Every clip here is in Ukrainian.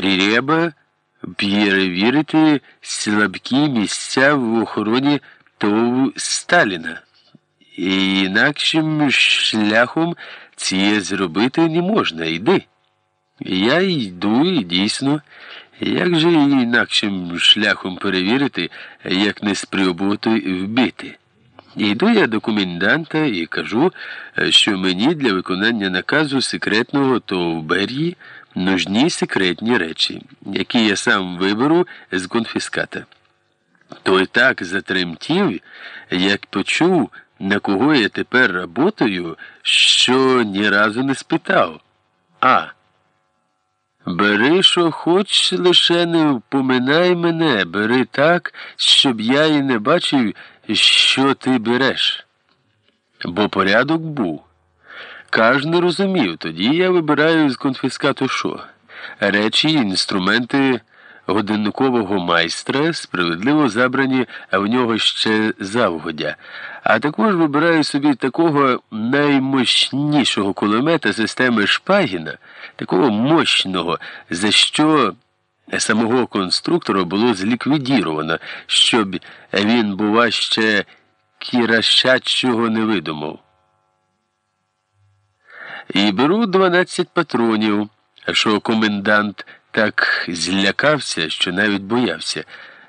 Треба перевірити слабкі місця в охороні ТОВ Сталіна. І інакшим шляхом це зробити не можна. Йди. Я йду і дійсно. Як же інакшим шляхом перевірити, як не спробувати вбити? Йду я до коменданта і кажу, що мені для виконання наказу секретного то в Берії нужні секретні речі, які я сам виберу з конфіската. Той так затремтів, як почув, на кого я тепер работаю, що ні разу не спитав. А. Бери, що хоч, лише не впоминай мене, бери так, щоб я і не бачив, що ти береш. Бо порядок був. Кожен розумів, тоді я вибираю з конфіскату що? Речі, інструменти годинникового майстра, справедливо забрані в нього ще завгодя, а також вибираю собі такого наймощнішого кулемета системи Шпагіна, такого мощного, за що самого конструктора було зліквідіровано, щоб він, бува, ще кіращачого не видумав. І беру 12 патронів, що комендант так злякався, що навіть боявся,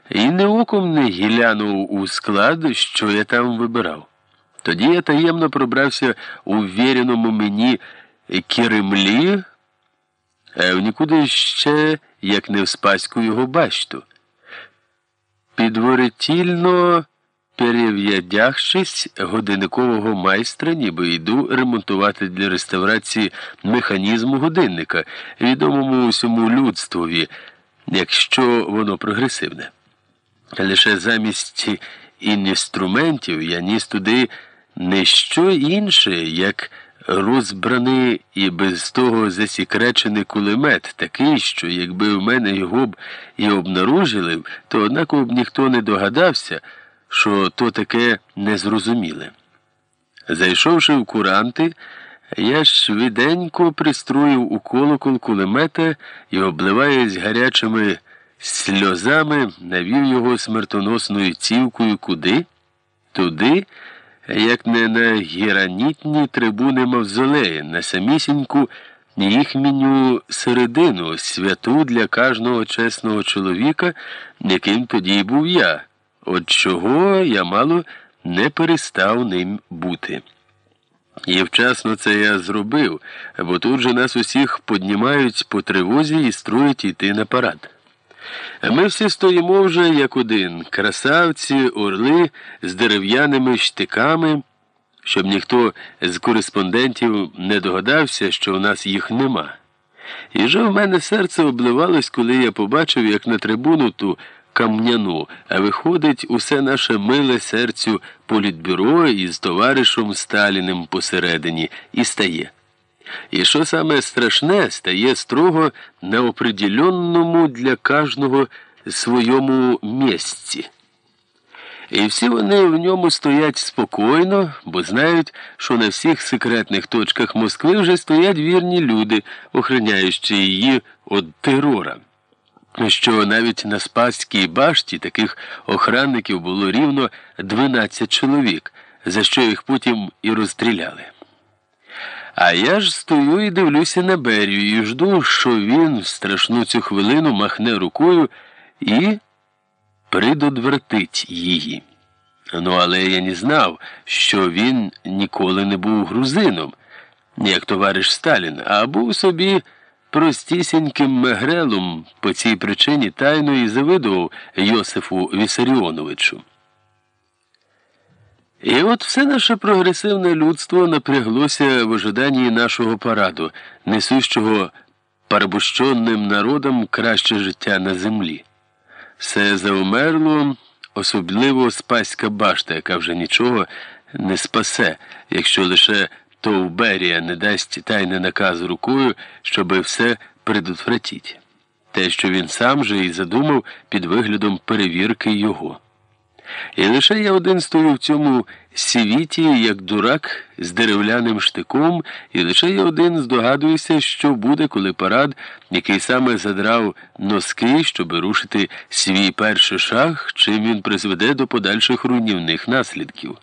і не оком не глянув у склад, що я там вибирав. Тоді я таємно пробрався у віреному мені Керемлі, а в нікуди ще, як не в спаську його башту. Підворитільно перев'ядягшись годинникового майстра, ніби йду ремонтувати для реставрації механізму годинника, відомому усьому людствові, якщо воно прогресивне. Лише замість інструментів я ніс туди не що інше, як розбраний і без того засікречений кулемет, такий, що якби в мене його б і обнаружили, то однаково б ніхто не догадався що то таке незрозуміле. Зайшовши в куранти, я швиденько пристроїв у колокол кулемета і, обливаясь гарячими сльозами, навів його смертоносною цівкою куди? Туди, як не на гіранітні трибуни мавзолеї, на самісіньку їхню середину, святу для кожного чесного чоловіка, яким тоді був я. От чого я мало не перестав ним бути. І вчасно це я зробив, бо тут же нас усіх піднімають по тривозі і строять йти на парад. Ми всі стоїмо вже як один красавці, орли з дерев'яними штиками, щоб ніхто з кореспондентів не догадався, що в нас їх нема. І вже в мене серце обливалось, коли я побачив, як на трибуну ту кам'яну, а виходить усе наше миле серцю політбюро із товаришем Сталіним посередині і стає. І що саме страшне, стає строго на определенному для кожного своєму місці. І всі вони в ньому стоять спокійно, бо знають, що на всіх секретних точках Москви вже стоять вірні люди, охороняючи її від терора що навіть на Спасській башті таких охранників було рівно 12 чоловік, за що їх потім і розстріляли. А я ж стою і дивлюся на Берію і жду, що він в страшну цю хвилину махне рукою і придодвертить її. Ну, але я не знав, що він ніколи не був грузином, як товариш Сталін, а був собі простісіньким мегрелом по цій причині тайно і завидував Йосифу Вісаріоновичу. І от все наше прогресивне людство напряглося в ожиданні нашого параду, несущого парабущенним народам краще життя на землі. Все заумерло, особливо спаська башта, яка вже нічого не спасе, якщо лише Товберія не дасть тайний наказ рукою, щоби все предотвратіть. Те, що він сам же і задумав під виглядом перевірки його. І лише я один стою в цьому світі, як дурак з деревляним штиком, і лише я один здогадуюся, що буде, коли парад, який саме задрав носки, щоб рушити свій перший шаг, чим він призведе до подальших руйнівних наслідків.